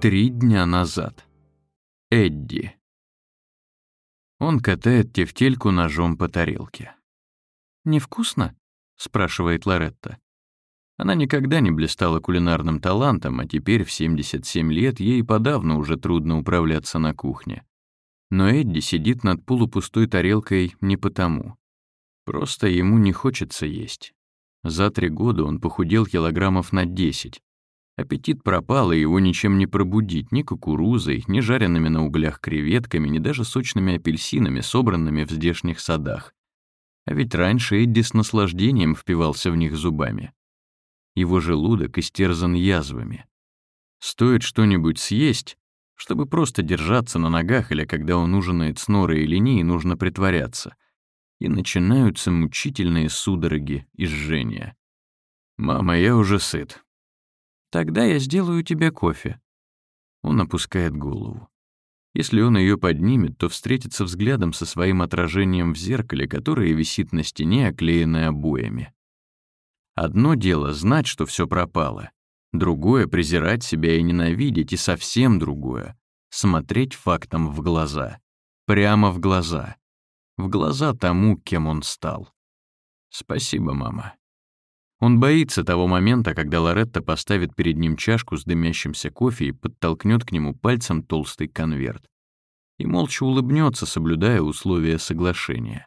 Три дня назад. Эдди. Он катает тефтельку ножом по тарелке. «Невкусно?» — спрашивает Лоретта. Она никогда не блистала кулинарным талантом, а теперь в 77 лет ей подавно уже трудно управляться на кухне. Но Эдди сидит над полупустой тарелкой не потому. Просто ему не хочется есть. За три года он похудел килограммов на 10, Аппетит пропал, и его ничем не пробудить, ни кукурузой, ни жареными на углях креветками, ни даже сочными апельсинами, собранными в здешних садах. А ведь раньше Эдди с наслаждением впивался в них зубами. Его желудок истерзан язвами. Стоит что-нибудь съесть, чтобы просто держаться на ногах или когда он ужинает с норой или не, нужно притворяться. И начинаются мучительные судороги и жжения. «Мама, я уже сыт. Тогда я сделаю тебе кофе». Он опускает голову. Если он ее поднимет, то встретится взглядом со своим отражением в зеркале, которое висит на стене, оклеенное обоями. Одно дело — знать, что все пропало. Другое — презирать себя и ненавидеть, и совсем другое — смотреть фактом в глаза. Прямо в глаза. В глаза тому, кем он стал. «Спасибо, мама», он боится того момента, когда Лоретта поставит перед ним чашку с дымящимся кофе и подтолкнет к нему пальцем толстый конверт. И молча улыбнется, соблюдая условия соглашения.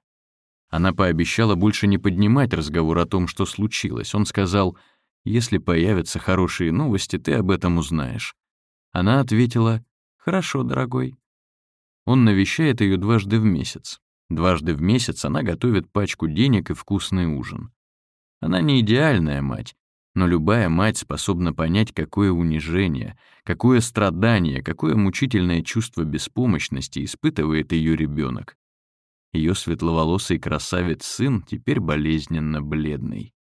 Она пообещала больше не поднимать разговор о том, что случилось. Он сказал, «Если появятся хорошие новости, ты об этом узнаешь». Она ответила, «Хорошо, дорогой». Он навещает ее дважды в месяц. Дважды в месяц она готовит пачку денег и вкусный ужин. Она не идеальная мать, но любая мать способна понять, какое унижение, какое страдание, какое мучительное чувство беспомощности испытывает ее ребенок. Ее светловолосый красавец-сын теперь болезненно бледный.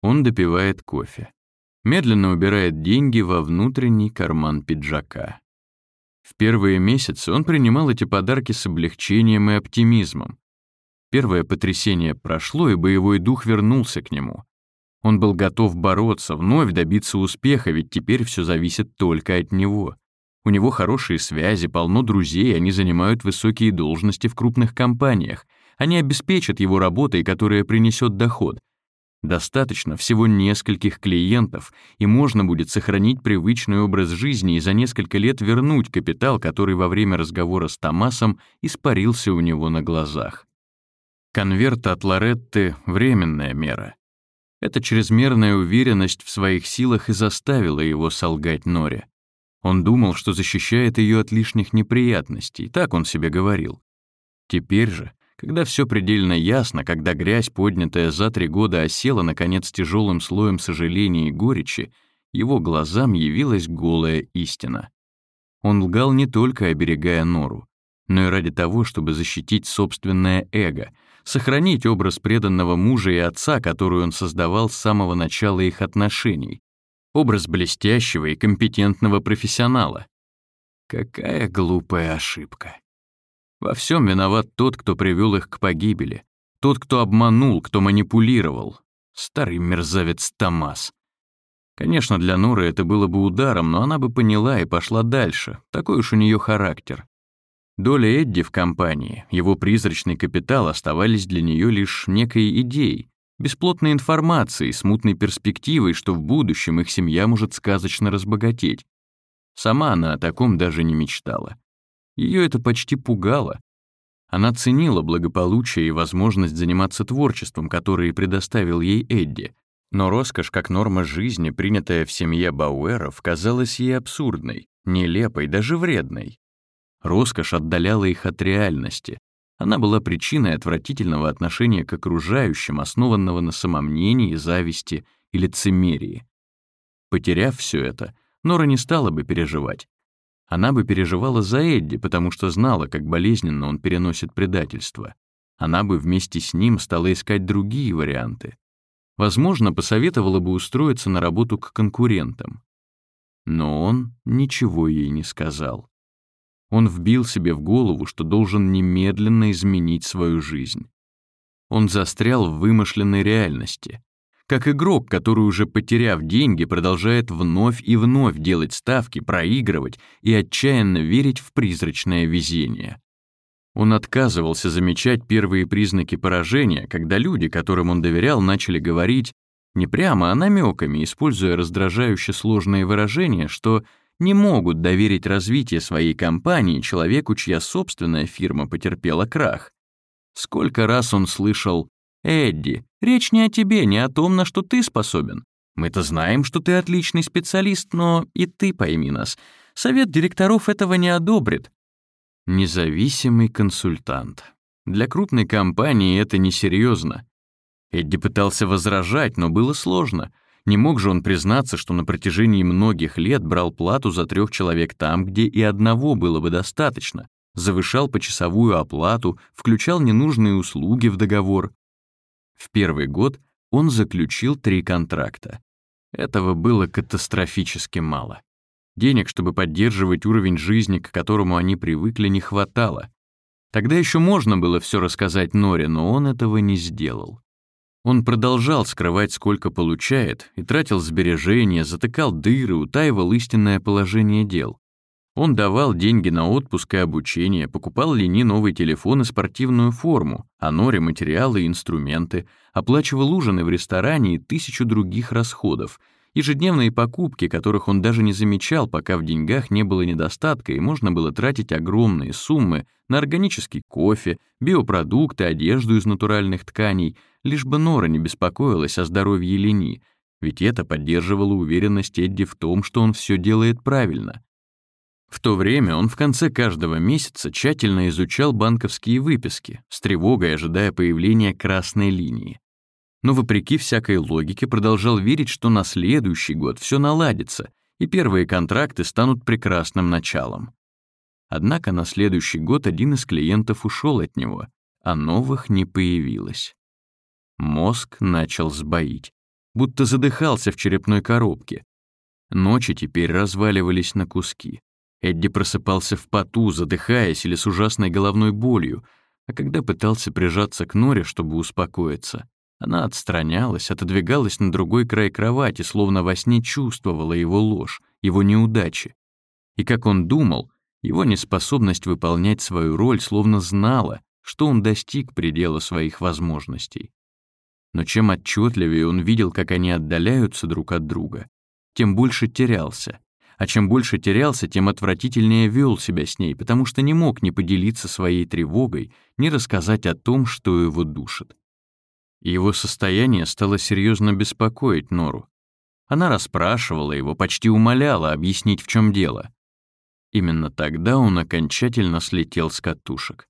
Он допивает кофе. Медленно убирает деньги во внутренний карман пиджака. В первые месяцы он принимал эти подарки с облегчением и оптимизмом. Первое потрясение прошло, и боевой дух вернулся к нему. Он был готов бороться, вновь добиться успеха, ведь теперь все зависит только от него. У него хорошие связи, полно друзей, они занимают высокие должности в крупных компаниях. Они обеспечат его работой, которая принесет доход. Достаточно всего нескольких клиентов, и можно будет сохранить привычный образ жизни и за несколько лет вернуть капитал, который во время разговора с Томасом испарился у него на глазах. Конверт от Лоретты — временная мера. Эта чрезмерная уверенность в своих силах и заставила его солгать Норе. Он думал, что защищает ее от лишних неприятностей, так он себе говорил. Теперь же, когда все предельно ясно, когда грязь, поднятая за три года, осела, наконец, тяжелым слоем сожаления и горечи, его глазам явилась голая истина. Он лгал не только оберегая Нору, но и ради того, чтобы защитить собственное эго — сохранить образ преданного мужа и отца, который он создавал с самого начала их отношений, образ блестящего и компетентного профессионала. Какая глупая ошибка. Во всем виноват тот, кто привел их к погибели, тот, кто обманул, кто манипулировал. Старый мерзавец Томас. Конечно, для Норы это было бы ударом, но она бы поняла и пошла дальше. Такой уж у нее характер. Доля Эдди в компании, его призрачный капитал оставались для нее лишь некой идеей, бесплотной информацией, смутной перспективой, что в будущем их семья может сказочно разбогатеть. Сама она о таком даже не мечтала. Ее это почти пугало. Она ценила благополучие и возможность заниматься творчеством, которые предоставил ей Эдди, но роскошь как норма жизни, принятая в семье Бауэров, казалась ей абсурдной, нелепой, даже вредной. Роскошь отдаляла их от реальности. Она была причиной отвратительного отношения к окружающим, основанного на самомнении, зависти и лицемерии. Потеряв все это, Нора не стала бы переживать. Она бы переживала за Эдди, потому что знала, как болезненно он переносит предательство. Она бы вместе с ним стала искать другие варианты. Возможно, посоветовала бы устроиться на работу к конкурентам. Но он ничего ей не сказал. Он вбил себе в голову, что должен немедленно изменить свою жизнь. Он застрял в вымышленной реальности. как игрок, который уже потеряв деньги, продолжает вновь и вновь делать ставки, проигрывать и отчаянно верить в призрачное везение. Он отказывался замечать первые признаки поражения, когда люди, которым он доверял, начали говорить не прямо, а намеками, используя раздражающе сложные выражения, что не могут доверить развитие своей компании человеку, чья собственная фирма потерпела крах. Сколько раз он слышал «Эдди, речь не о тебе, не о том, на что ты способен. Мы-то знаем, что ты отличный специалист, но и ты пойми нас. Совет директоров этого не одобрит». Независимый консультант. Для крупной компании это несерьезно. Эдди пытался возражать, но было сложно. Не мог же он признаться, что на протяжении многих лет брал плату за трех человек там, где и одного было бы достаточно, завышал почасовую оплату, включал ненужные услуги в договор. В первый год он заключил три контракта. Этого было катастрофически мало. Денег, чтобы поддерживать уровень жизни, к которому они привыкли, не хватало. Тогда еще можно было все рассказать Норе, но он этого не сделал. Он продолжал скрывать, сколько получает, и тратил сбережения, затыкал дыры, утаивал истинное положение дел. Он давал деньги на отпуск и обучение, покупал Лени новый телефон и спортивную форму, а Норе материалы и инструменты, оплачивал ужины в ресторане и тысячу других расходов, ежедневные покупки, которых он даже не замечал, пока в деньгах не было недостатка и можно было тратить огромные суммы на органический кофе, биопродукты, одежду из натуральных тканей, лишь бы Нора не беспокоилась о здоровье Лени, ведь это поддерживало уверенность Эдди в том, что он все делает правильно. В то время он в конце каждого месяца тщательно изучал банковские выписки, с тревогой ожидая появления красной линии. Но вопреки всякой логике продолжал верить, что на следующий год все наладится, и первые контракты станут прекрасным началом. Однако на следующий год один из клиентов ушел от него, а новых не появилось. Мозг начал сбоить, будто задыхался в черепной коробке. Ночи теперь разваливались на куски. Эдди просыпался в поту, задыхаясь или с ужасной головной болью, а когда пытался прижаться к Норе, чтобы успокоиться, она отстранялась, отодвигалась на другой край кровати, словно во сне чувствовала его ложь, его неудачи. И как он думал, его неспособность выполнять свою роль словно знала, что он достиг предела своих возможностей. Но чем отчетливее он видел, как они отдаляются друг от друга, тем больше терялся, а чем больше терялся, тем отвратительнее вел себя с ней, потому что не мог ни поделиться своей тревогой, ни рассказать о том, что его душит. Его состояние стало серьезно беспокоить Нору. Она расспрашивала его, почти умоляла объяснить, в чем дело. Именно тогда он окончательно слетел с катушек.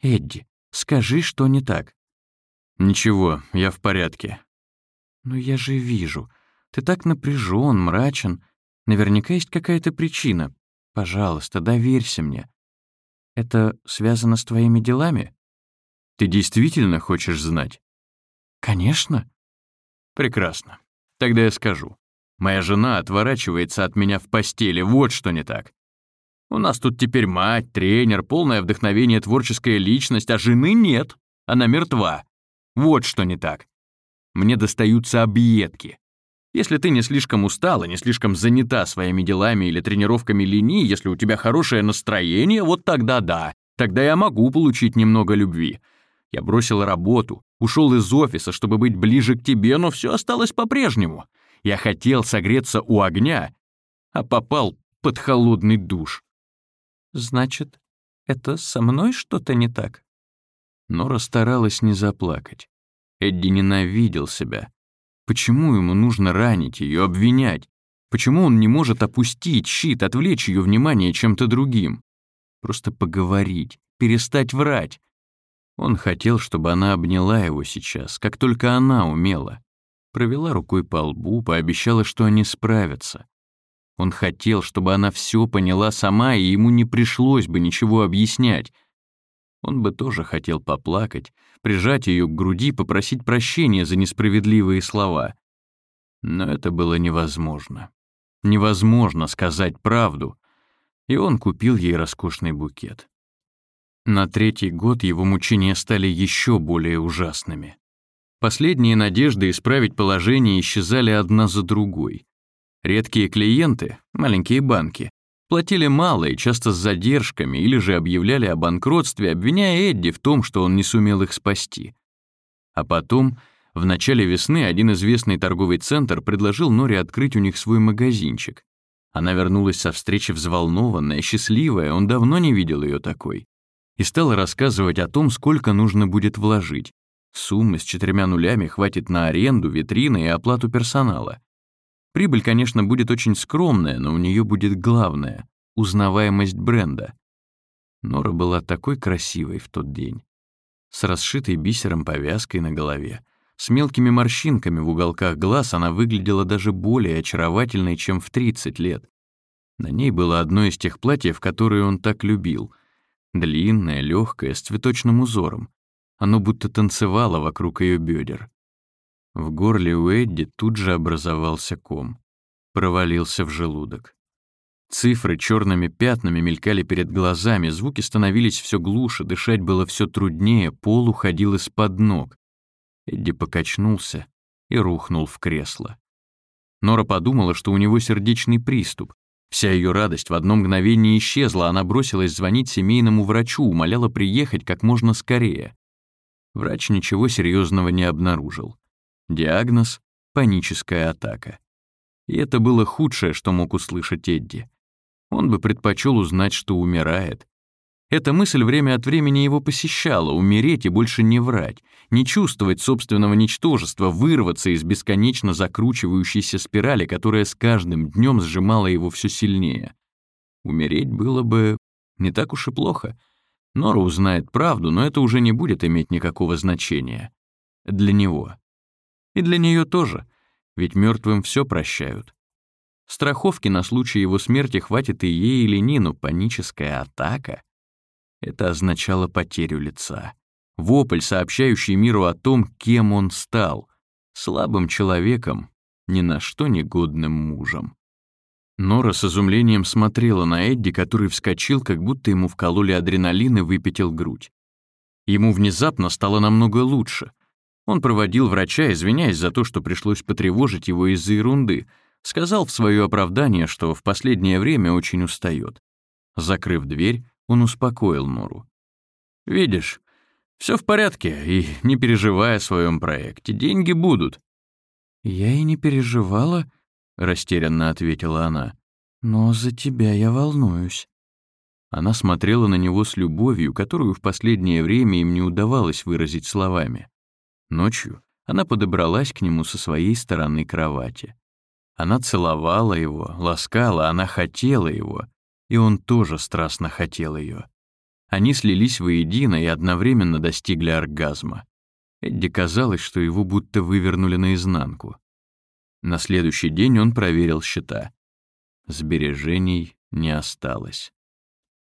«Эдди, скажи, что не так». «Ничего, я в порядке». «Но я же вижу. Ты так напряжен, мрачен. Наверняка есть какая-то причина. Пожалуйста, доверься мне. Это связано с твоими делами? Ты действительно хочешь знать? Конечно. Прекрасно. Тогда я скажу. Моя жена отворачивается от меня в постели, вот что не так. У нас тут теперь мать, тренер, полное вдохновение, творческая личность, а жены нет. Она мертва. Вот что не так. Мне достаются объедки. Если ты не слишком устала, не слишком занята своими делами или тренировками линии, если у тебя хорошее настроение, вот тогда да, тогда я могу получить немного любви. Я бросил работу, ушел из офиса, чтобы быть ближе к тебе, но все осталось по-прежнему. Я хотел согреться у огня, а попал под холодный душ. Значит, это со мной что-то не так? Нора старалась не заплакать. Эдди ненавидел себя. Почему ему нужно ранить ее, обвинять? Почему он не может опустить щит, отвлечь ее внимание чем-то другим? Просто поговорить, перестать врать. Он хотел, чтобы она обняла его сейчас, как только она умела. Провела рукой по лбу, пообещала, что они справятся. Он хотел, чтобы она все поняла сама, и ему не пришлось бы ничего объяснять. Он бы тоже хотел поплакать, прижать ее к груди, попросить прощения за несправедливые слова. Но это было невозможно. Невозможно сказать правду. И он купил ей роскошный букет. На третий год его мучения стали еще более ужасными. Последние надежды исправить положение исчезали одна за другой. Редкие клиенты, маленькие банки, платили мало и часто с задержками или же объявляли о банкротстве, обвиняя Эдди в том, что он не сумел их спасти. А потом, в начале весны, один известный торговый центр предложил Норе открыть у них свой магазинчик. Она вернулась со встречи взволнованная, счастливая, он давно не видел ее такой. И стала рассказывать о том, сколько нужно будет вложить. Суммы с четырьмя нулями хватит на аренду, витрины и оплату персонала. Прибыль, конечно, будет очень скромная, но у нее будет главное — узнаваемость бренда. Нора была такой красивой в тот день. С расшитой бисером повязкой на голове, с мелкими морщинками в уголках глаз она выглядела даже более очаровательной, чем в 30 лет. На ней было одно из тех платьев, которые он так любил. Длинное, легкое, с цветочным узором. Оно будто танцевало вокруг ее бедер. В горле у Эдди тут же образовался ком. Провалился в желудок. Цифры черными пятнами мелькали перед глазами, звуки становились все глуше, дышать было все труднее, пол уходил из-под ног. Эдди покачнулся и рухнул в кресло. Нора подумала, что у него сердечный приступ. Вся ее радость в одно мгновение исчезла, она бросилась звонить семейному врачу, умоляла приехать как можно скорее. Врач ничего серьезного не обнаружил. Диагноз — паническая атака. И это было худшее, что мог услышать Эдди. Он бы предпочел узнать, что умирает. Эта мысль время от времени его посещала — умереть и больше не врать, не чувствовать собственного ничтожества, вырваться из бесконечно закручивающейся спирали, которая с каждым днем сжимала его все сильнее. Умереть было бы не так уж и плохо. Нора узнает правду, но это уже не будет иметь никакого значения. Для него. И для нее тоже, ведь мертвым все прощают. Страховки на случай его смерти хватит и ей, и Ленину. Паническая атака — это означало потерю лица. Вопль, сообщающий миру о том, кем он стал. Слабым человеком, ни на что негодным мужем. Нора с изумлением смотрела на Эдди, который вскочил, как будто ему вкололи адреналин и выпятил грудь. Ему внезапно стало намного лучше — он проводил врача, извиняясь за то, что пришлось потревожить его из-за ерунды, сказал в свое оправдание, что в последнее время очень устает. Закрыв дверь, он успокоил Нору. «Видишь, все в порядке, и не переживай о своем проекте, деньги будут». «Я и не переживала», — растерянно ответила она. «Но за тебя я волнуюсь». Она смотрела на него с любовью, которую в последнее время им не удавалось выразить словами. Ночью она подобралась к нему со своей стороны кровати. Она целовала его, ласкала, она хотела его, и он тоже страстно хотел ее. Они слились воедино и одновременно достигли оргазма. Эдди казалось, что его будто вывернули наизнанку. На следующий день он проверил счета. Сбережений не осталось.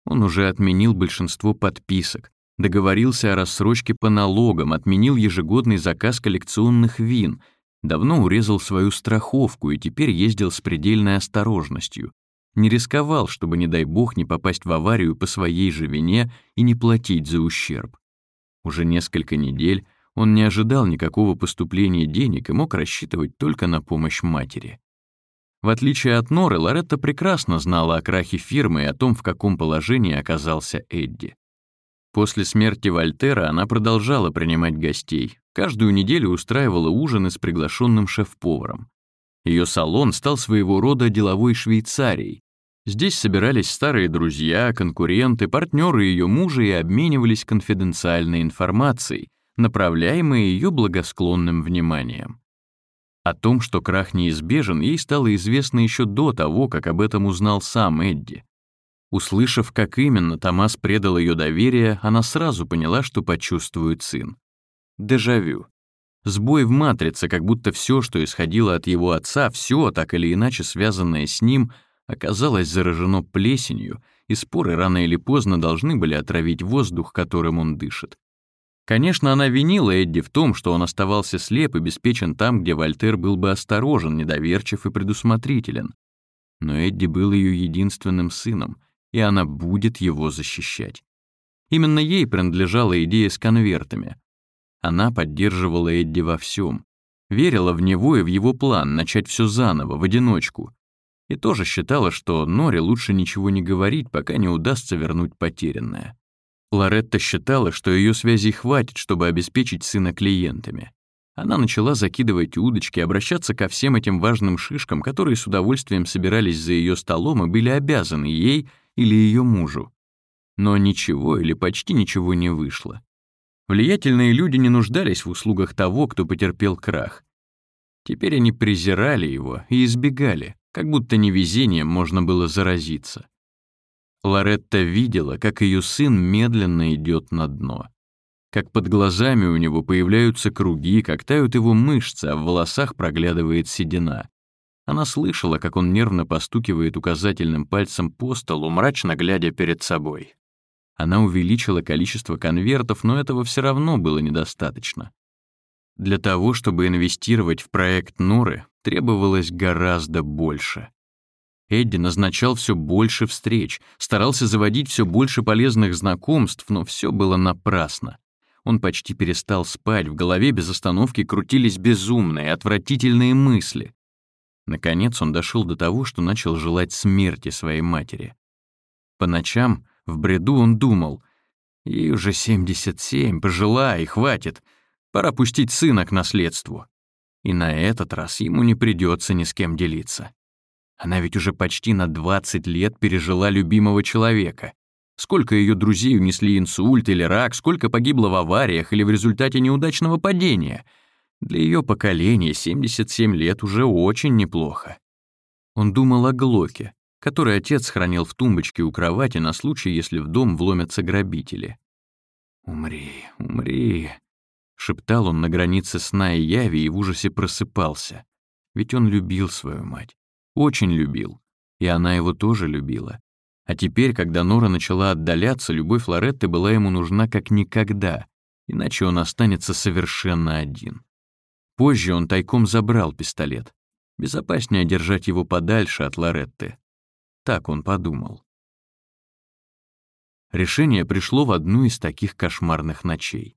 Он уже отменил большинство подписок, Договорился о рассрочке по налогам, отменил ежегодный заказ коллекционных вин, давно урезал свою страховку и теперь ездил с предельной осторожностью. Не рисковал, чтобы, не дай бог, не попасть в аварию по своей же вине и не платить за ущерб. Уже несколько недель он не ожидал никакого поступления денег и мог рассчитывать только на помощь матери. В отличие от Норы, Лоретта прекрасно знала о крахе фирмы и о том, в каком положении оказался Эдди. После смерти Вольтера она продолжала принимать гостей, каждую неделю устраивала ужины с приглашенным шеф-поваром. Ее салон стал своего рода деловой Швейцарией. Здесь собирались старые друзья, конкуренты, партнеры ее мужа и обменивались конфиденциальной информацией, направляемой ее благосклонным вниманием. О том, что крах неизбежен, ей стало известно еще до того, как об этом узнал сам Эдди. Услышав, как именно Томас предал ее доверие, она сразу поняла, что почувствует сын. Дежавю. Сбой в матрице, как будто все, что исходило от его отца, все, так или иначе связанное с ним, оказалось заражено плесенью, и споры рано или поздно должны были отравить воздух, которым он дышит. Конечно, она винила Эдди в том, что он оставался слеп и беспечен там, где Вольтер был бы осторожен, недоверчив и предусмотрителен. Но Эдди был ее единственным сыном, и она будет его защищать. Именно ей принадлежала идея с конвертами. Она поддерживала Эдди во всем, верила в него и в его план начать все заново, в одиночку. И тоже считала, что Норе лучше ничего не говорить, пока не удастся вернуть потерянное. Лоретта считала, что ее связей хватит, чтобы обеспечить сына клиентами. Она начала закидывать удочки, обращаться ко всем этим важным шишкам, которые с удовольствием собирались за ее столом и были обязаны ей или ее мужу. Но ничего или почти ничего не вышло. Влиятельные люди не нуждались в услугах того, кто потерпел крах. Теперь они презирали его и избегали, как будто невезением можно было заразиться. Лоретта видела, как ее сын медленно идет на дно. Как под глазами у него появляются круги, как тают его мышцы, а в волосах проглядывает седина. Она слышала, как он нервно постукивает указательным пальцем по столу, мрачно глядя перед собой. Она увеличила количество конвертов, но этого все равно было недостаточно. Для того, чтобы инвестировать в проект Норы, требовалось гораздо больше. Эдди назначал все больше встреч, старался заводить все больше полезных знакомств, но все было напрасно. Он почти перестал спать, в голове без остановки крутились безумные, отвратительные мысли. Наконец он дошел до того, что начал желать смерти своей матери. По ночам, в бреду, он думал, ей уже 77, пожила и хватит, пора пустить сына к наследству. И на этот раз ему не придется ни с кем делиться. Она ведь уже почти на 20 лет пережила любимого человека. Сколько ее друзей унесли инсульт или рак, сколько погибло в авариях или в результате неудачного падения. Для ее поколения 77 лет уже очень неплохо. Он думал о Глоке, который отец хранил в тумбочке у кровати на случай, если в дом вломятся грабители. «Умри, умри», — шептал он на границе сна и яви и в ужасе просыпался. Ведь он любил свою мать. Очень любил. И она его тоже любила. А теперь, когда Нора начала отдаляться, любовь Лоретты была ему нужна как никогда, иначе он останется совершенно один. Позже он тайком забрал пистолет. Безопаснее держать его подальше от Лоретты. Так он подумал. Решение пришло в одну из таких кошмарных ночей.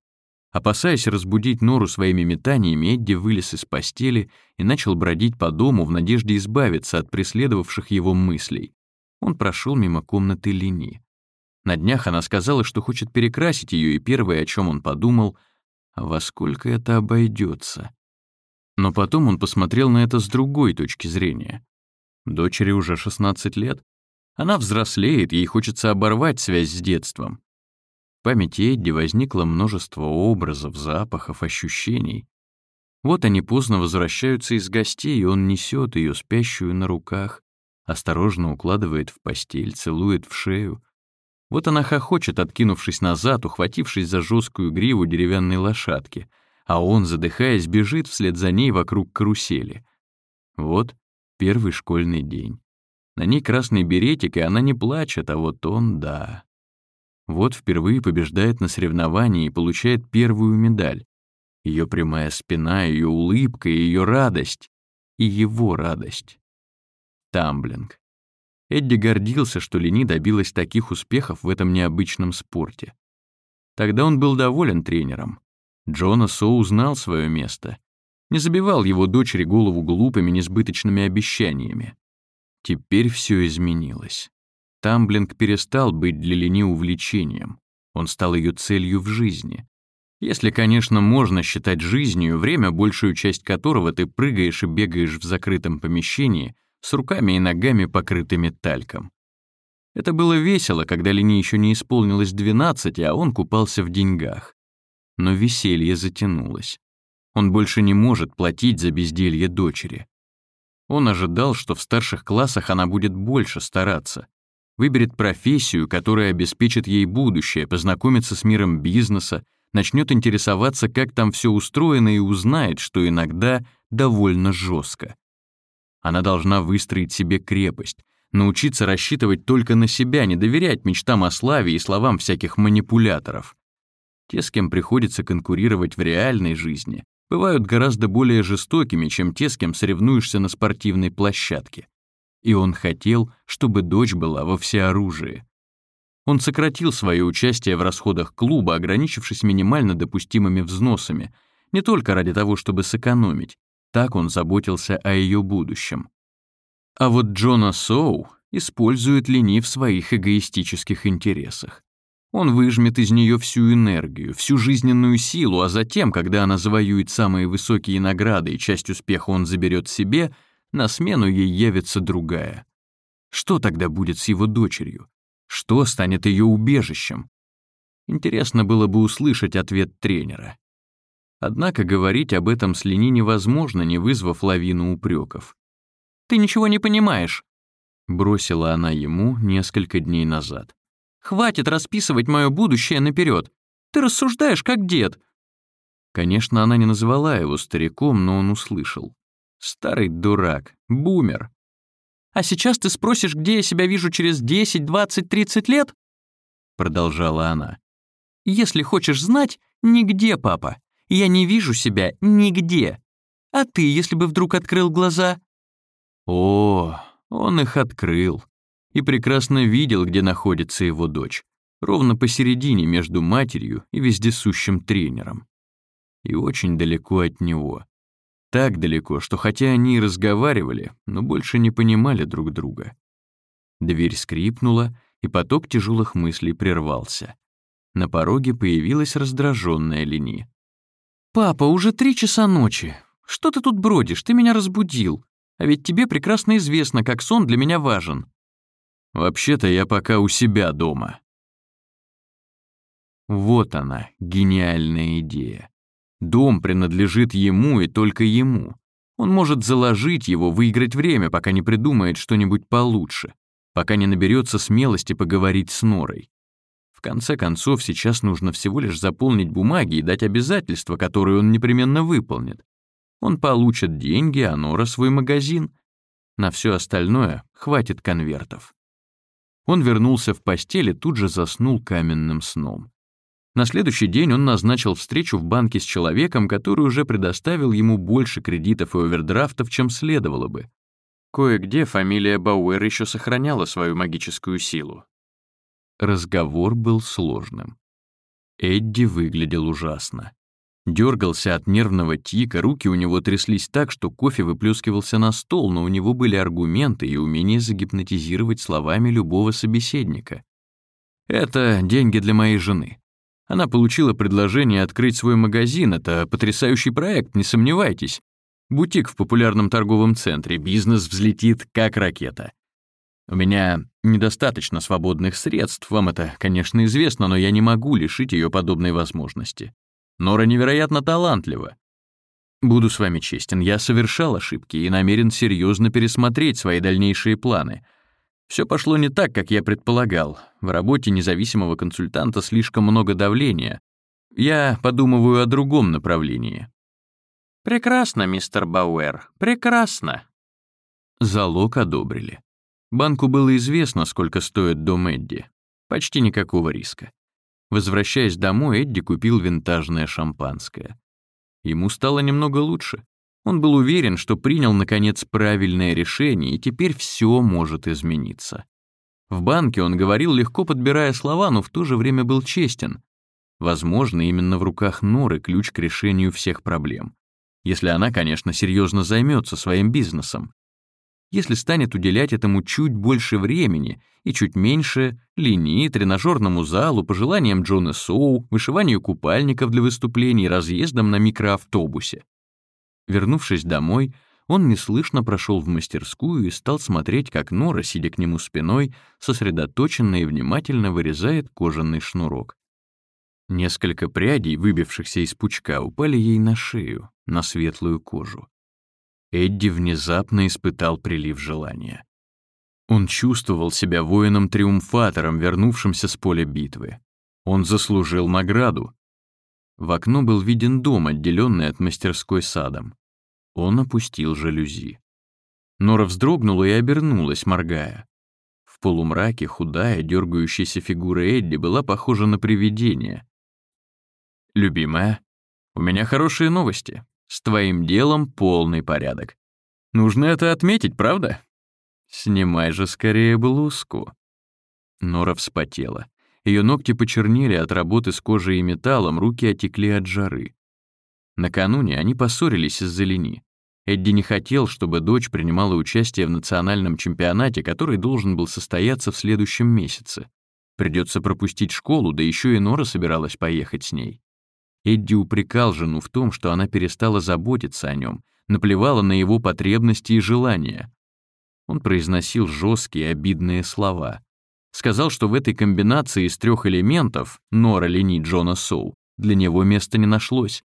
Опасаясь разбудить Нору своими метаниями, Эдди вылез из постели и начал бродить по дому в надежде избавиться от преследовавших его мыслей. Он прошел мимо комнаты Лини. На днях она сказала, что хочет перекрасить ее, и первое, о чем он подумал, а во сколько это обойдется. Но потом он посмотрел на это с другой точки зрения. Дочери уже 16 лет. Она взрослеет, ей хочется оборвать связь с детством. В памяти Эдди возникло множество образов, запахов, ощущений. Вот они поздно возвращаются из гостей, и он несет ее спящую на руках, осторожно укладывает в постель, целует в шею. Вот она хохочет, откинувшись назад, ухватившись за жесткую гриву деревянной лошадки, а он, задыхаясь, бежит вслед за ней вокруг карусели. Вот первый школьный день. На ней красный беретик, и она не плачет, а вот он — да. Вот впервые побеждает на соревновании и получает первую медаль. Ее прямая спина, ее улыбка, ее радость. И его радость. Тамблинг. Эдди гордился, что Лени добилась таких успехов в этом необычном спорте. Тогда он был доволен тренером. Джона Соу узнал свое место. Не забивал его дочери голову глупыми, несбыточными обещаниями. Теперь все изменилось. Тамблинг перестал быть для Лени увлечением. Он стал ее целью в жизни. Если, конечно, можно считать жизнью время, большую часть которого ты прыгаешь и бегаешь в закрытом помещении с руками и ногами, покрытыми тальком. Это было весело, когда Лени еще не исполнилось 12, а он купался в деньгах. Но веселье затянулось. Он больше не может платить за безделье дочери. Он ожидал, что в старших классах она будет больше стараться, выберет профессию, которая обеспечит ей будущее, познакомится с миром бизнеса, начнет интересоваться, как там все устроено и узнает, что иногда довольно жестко. Она должна выстроить себе крепость, научиться рассчитывать только на себя, не доверять мечтам о славе и словам всяких манипуляторов. Те, с кем приходится конкурировать в реальной жизни, бывают гораздо более жестокими, чем те, с кем соревнуешься на спортивной площадке и он хотел, чтобы дочь была во всеоружии. Он сократил свое участие в расходах клуба, ограничившись минимально допустимыми взносами, не только ради того, чтобы сэкономить. Так он заботился о ее будущем. А вот Джона Соу использует Лени в своих эгоистических интересах. Он выжмет из нее всю энергию, всю жизненную силу, а затем, когда она завоюет самые высокие награды и часть успеха он заберет себе, на смену ей явится другая. Что тогда будет с его дочерью? Что станет ее убежищем? Интересно было бы услышать ответ тренера. Однако говорить об этом с Лени невозможно, не вызвав лавину упреков. «Ты ничего не понимаешь», — бросила она ему несколько дней назад. «Хватит расписывать мое будущее наперед. Ты рассуждаешь, как дед». Конечно, она не назвала его стариком, но он услышал. Старый дурак, бумер. А сейчас ты спросишь, где я себя вижу через 10, 20, 30 лет?» Продолжала она. «Если хочешь знать, нигде, папа. Я не вижу себя нигде. А ты, если бы вдруг открыл глаза?» О, он их открыл. И прекрасно видел, где находится его дочь. Ровно посередине между матерью и вездесущим тренером. И очень далеко от него. Так далеко, что хотя они и разговаривали, но больше не понимали друг друга. Дверь скрипнула, и поток тяжелых мыслей прервался. На пороге появилась раздраженная Лени. «Папа, уже три часа ночи. Что ты тут бродишь? Ты меня разбудил. А ведь тебе прекрасно известно, как сон для меня важен». «Вообще-то я пока у себя дома». Вот она, гениальная идея. Дом принадлежит ему и только ему. Он может заложить его, выиграть время, пока не придумает что-нибудь получше, пока не наберется смелости поговорить с Норой. В конце концов, сейчас нужно всего лишь заполнить бумаги и дать обязательства, которые он непременно выполнит. Он получит деньги, а Нора — свой магазин. На все остальное хватит конвертов. Он вернулся в постель и тут же заснул каменным сном. На следующий день он назначил встречу в банке с человеком, который уже предоставил ему больше кредитов и овердрафтов, чем следовало бы. Кое-где фамилия Бауэр еще сохраняла свою магическую силу. Разговор был сложным. Эдди выглядел ужасно. Дергался от нервного тика, руки у него тряслись так, что кофе выплескивался на стол, но у него были аргументы и умение загипнотизировать словами любого собеседника. «Это деньги для моей жены. Она получила предложение открыть свой магазин. Это потрясающий проект, не сомневайтесь. Бутик в популярном торговом центре. Бизнес взлетит как ракета. У меня недостаточно свободных средств, вам это, конечно, известно, но я не могу лишить ее подобной возможности. Нора невероятно талантлива. Буду с вами честен, я совершал ошибки и намерен серьезно пересмотреть свои дальнейшие планы — все пошло не так, как я предполагал. В работе независимого консультанта слишком много давления. Я подумываю о другом направлении. «Прекрасно, мистер Бауэр, прекрасно». Залог одобрили. Банку было известно, сколько стоит дом Эдди. Почти никакого риска. Возвращаясь домой, Эдди купил винтажное шампанское. Ему стало немного лучше. Он был уверен, что принял, наконец, правильное решение, и теперь все может измениться. В банке он говорил, легко подбирая слова, но в то же время был честен. Возможно, именно в руках Норы ключ к решению всех проблем. Если она, конечно, серьезно займется своим бизнесом. Если станет уделять этому чуть больше времени и чуть меньше линии, тренажерному залу, пожеланиям Джона Соу, вышиванию купальников для выступлений, разъездам на микроавтобусе. Вернувшись домой, он неслышно прошел в мастерскую и стал смотреть, как Нора, сидя к нему спиной, сосредоточенно и внимательно вырезает кожаный шнурок. Несколько прядей, выбившихся из пучка, упали ей на шею, на светлую кожу. Эдди внезапно испытал прилив желания. Он чувствовал себя воином-триумфатором, вернувшимся с поля битвы. Он заслужил награду. В окно был виден дом, отделенный от мастерской садом. Он опустил жалюзи. Нора вздрогнула и обернулась, моргая. В полумраке худая, дергающаяся фигура Эдди была похожа на привидение. «Любимая, у меня хорошие новости. С твоим делом полный порядок. Нужно это отметить, правда? Снимай же скорее блузку». Нора вспотела. Ее ногти почернели от работы с кожей и металлом, руки отекли от жары. Накануне они поссорились из-за лени. Эдди не хотел, чтобы дочь принимала участие в национальном чемпионате, который должен был состояться в следующем месяце. Придется пропустить школу, да еще и Нора собиралась поехать с ней. Эдди упрекал жену в том, что она перестала заботиться о нем, наплевала на его потребности и желания. Он произносил жесткие, обидные слова. Сказал, что в этой комбинации из трех элементов Нора, Лени, Джона Соу для него места не нашлось.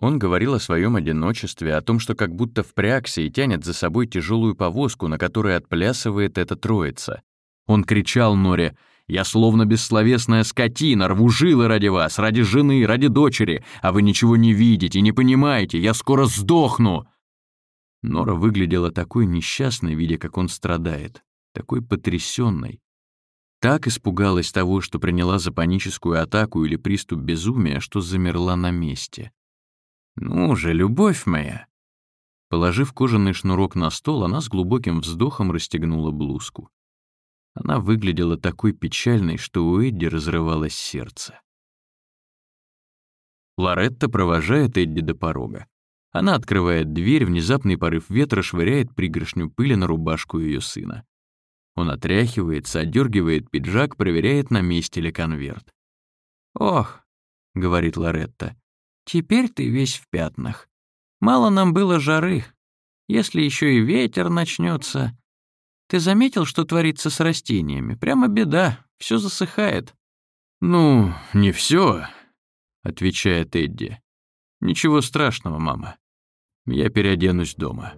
Он говорил о своем одиночестве, о том, что как будто впрягся и тянет за собой тяжелую повозку, на которой отплясывает эта троица. Он кричал Норе «Я словно бессловесная скотина, рву жилы ради вас, ради жены, ради дочери, а вы ничего не видите, не понимаете, я скоро сдохну!» Нора выглядела такой несчастной, видя, как он страдает, такой потрясенной. Так испугалась того, что приняла за паническую атаку или приступ безумия, что замерла на месте. «Ну же, любовь моя!» Положив кожаный шнурок на стол, она с глубоким вздохом расстегнула блузку. Она выглядела такой печальной, что у Эдди разрывалось сердце. Лоретта провожает Эдди до порога. Она открывает дверь, внезапный порыв ветра швыряет пригоршню пыли на рубашку ее сына. Он отряхивается, отдергивает пиджак, проверяет, на месте ли конверт. «Ох», — говорит Лоретта, Теперь ты весь в пятнах. Мало нам было жары. Если еще и ветер начнется. Ты заметил, что творится с растениями? Прямо беда, все засыхает. Ну, не все, отвечает Эдди. Ничего страшного, мама. Я переоденусь дома.